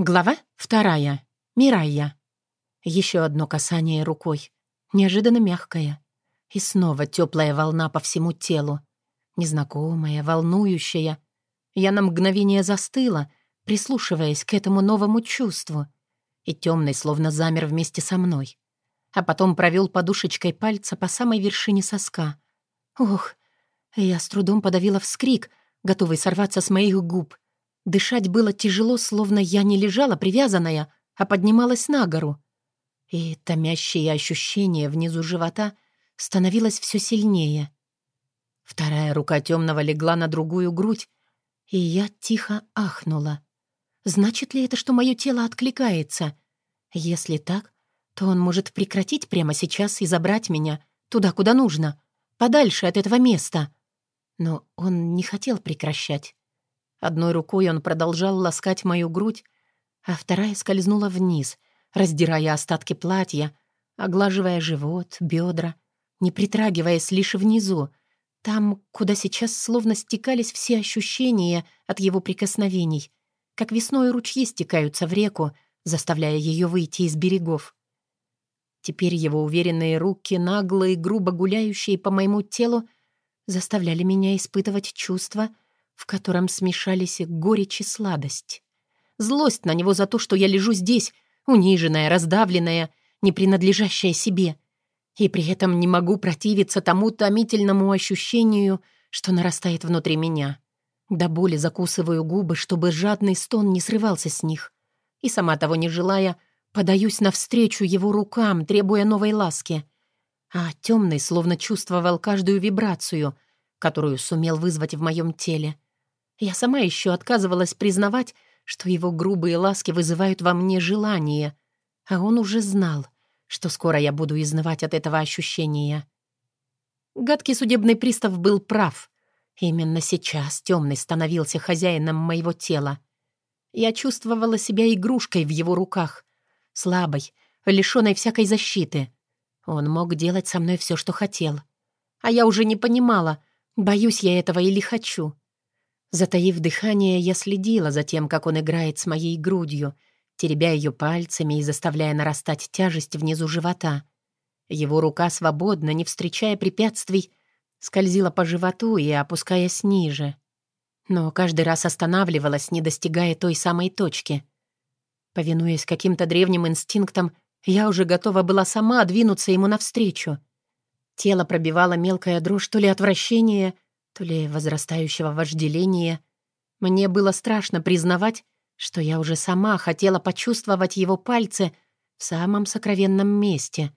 Глава вторая. Мирайя. Еще одно касание рукой. Неожиданно мягкое. И снова теплая волна по всему телу. Незнакомая, волнующая. Я на мгновение застыла, прислушиваясь к этому новому чувству. И темный словно замер вместе со мной. А потом провел подушечкой пальца по самой вершине соска. Ох, я с трудом подавила вскрик, готовый сорваться с моих губ — Дышать было тяжело, словно я не лежала привязанная, а поднималась на гору. И томящее ощущение внизу живота становилось все сильнее. Вторая рука темного легла на другую грудь, и я тихо ахнула. Значит ли это, что мое тело откликается? Если так, то он может прекратить прямо сейчас и забрать меня туда, куда нужно, подальше от этого места. Но он не хотел прекращать. Одной рукой он продолжал ласкать мою грудь, а вторая скользнула вниз, раздирая остатки платья, оглаживая живот, бедра, не притрагиваясь лишь внизу, там, куда сейчас словно стекались все ощущения от его прикосновений, как весной ручьи стекаются в реку, заставляя ее выйти из берегов. Теперь его уверенные руки, наглые, грубо гуляющие по моему телу, заставляли меня испытывать чувства — в котором смешались горечь и сладость. Злость на него за то, что я лежу здесь, униженная, раздавленная, не принадлежащая себе. И при этом не могу противиться тому томительному ощущению, что нарастает внутри меня. До боли закусываю губы, чтобы жадный стон не срывался с них. И сама того не желая, подаюсь навстречу его рукам, требуя новой ласки. А темный словно чувствовал каждую вибрацию, которую сумел вызвать в моем теле — я сама еще отказывалась признавать, что его грубые ласки вызывают во мне желание, а он уже знал, что скоро я буду изнывать от этого ощущения. Гадкий судебный пристав был прав. Именно сейчас темный становился хозяином моего тела. Я чувствовала себя игрушкой в его руках, слабой, лишенной всякой защиты. Он мог делать со мной все, что хотел. А я уже не понимала, боюсь я этого или хочу. Затаив дыхание, я следила за тем, как он играет с моей грудью, теребя ее пальцами и заставляя нарастать тяжесть внизу живота. Его рука свободно, не встречая препятствий, скользила по животу и опускаясь ниже. Но каждый раз останавливалась, не достигая той самой точки. Повинуясь каким-то древним инстинктам, я уже готова была сама двинуться ему навстречу. Тело пробивало мелкая дрожь то ли отвращения, то ли возрастающего вожделения. Мне было страшно признавать, что я уже сама хотела почувствовать его пальцы в самом сокровенном месте.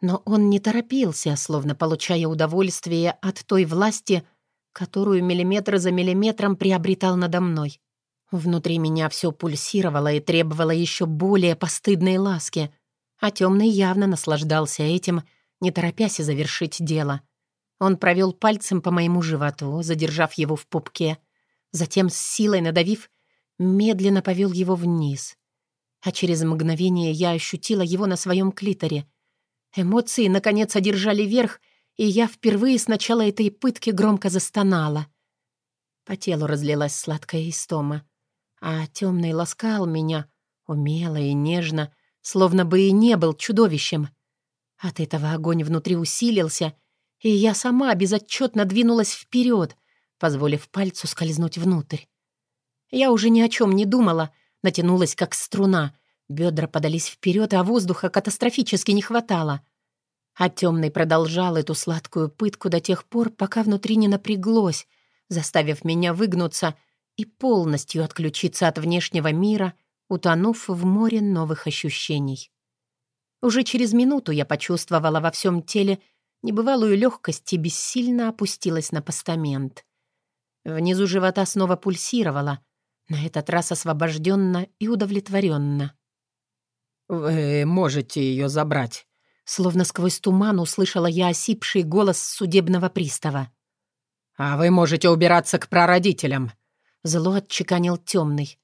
Но он не торопился, словно получая удовольствие от той власти, которую миллиметр за миллиметром приобретал надо мной. Внутри меня все пульсировало и требовало еще более постыдной ласки, а темный явно наслаждался этим, не торопясь завершить дело — он провел пальцем по моему животу, задержав его в пупке. Затем, с силой надавив, медленно повел его вниз. А через мгновение я ощутила его на своем клиторе. Эмоции, наконец, одержали верх, и я впервые с начала этой пытки громко застонала. По телу разлилась сладкая истома, а темный ласкал меня, умело и нежно, словно бы и не был чудовищем. От этого огонь внутри усилился — и я сама безотчетно двинулась вперед, позволив пальцу скользнуть внутрь. Я уже ни о чем не думала, натянулась как струна, бедра подались вперед, а воздуха катастрофически не хватало. А темный продолжал эту сладкую пытку до тех пор, пока внутри не напряглось, заставив меня выгнуться и полностью отключиться от внешнего мира, утонув в море новых ощущений. Уже через минуту я почувствовала во всем теле небывалую легкость и бессильно опустилась на постамент. Внизу живота снова пульсировала, на этот раз освобожденно и удовлетворенно. «Вы можете ее забрать», Словно сквозь туман услышала я осипший голос судебного пристава. «А вы можете убираться к прародителям», — зло отчеканил темный.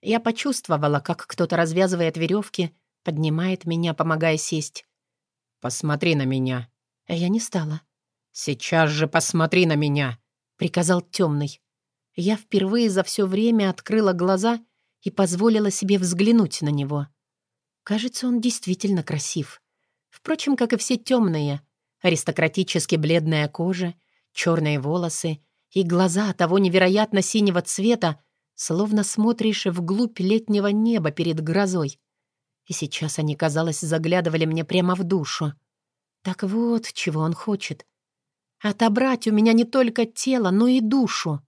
Я почувствовала, как кто-то развязывает веревки, поднимает меня, помогая сесть. «Посмотри на меня», я не стала. «Сейчас же посмотри на меня!» — приказал темный. Я впервые за все время открыла глаза и позволила себе взглянуть на него. Кажется, он действительно красив. Впрочем, как и все темные. Аристократически бледная кожа, черные волосы и глаза того невероятно синего цвета, словно смотришь вглубь летнего неба перед грозой. И сейчас они, казалось, заглядывали мне прямо в душу. Так вот, чего он хочет. Отобрать у меня не только тело, но и душу.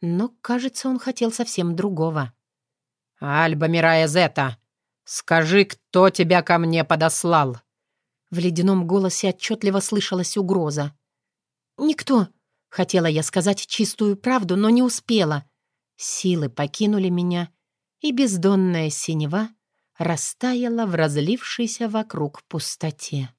Но, кажется, он хотел совсем другого. «Альба Мирая Зета, скажи, кто тебя ко мне подослал?» В ледяном голосе отчетливо слышалась угроза. «Никто!» — хотела я сказать чистую правду, но не успела. Силы покинули меня, и бездонная синева растаяла в разлившейся вокруг пустоте.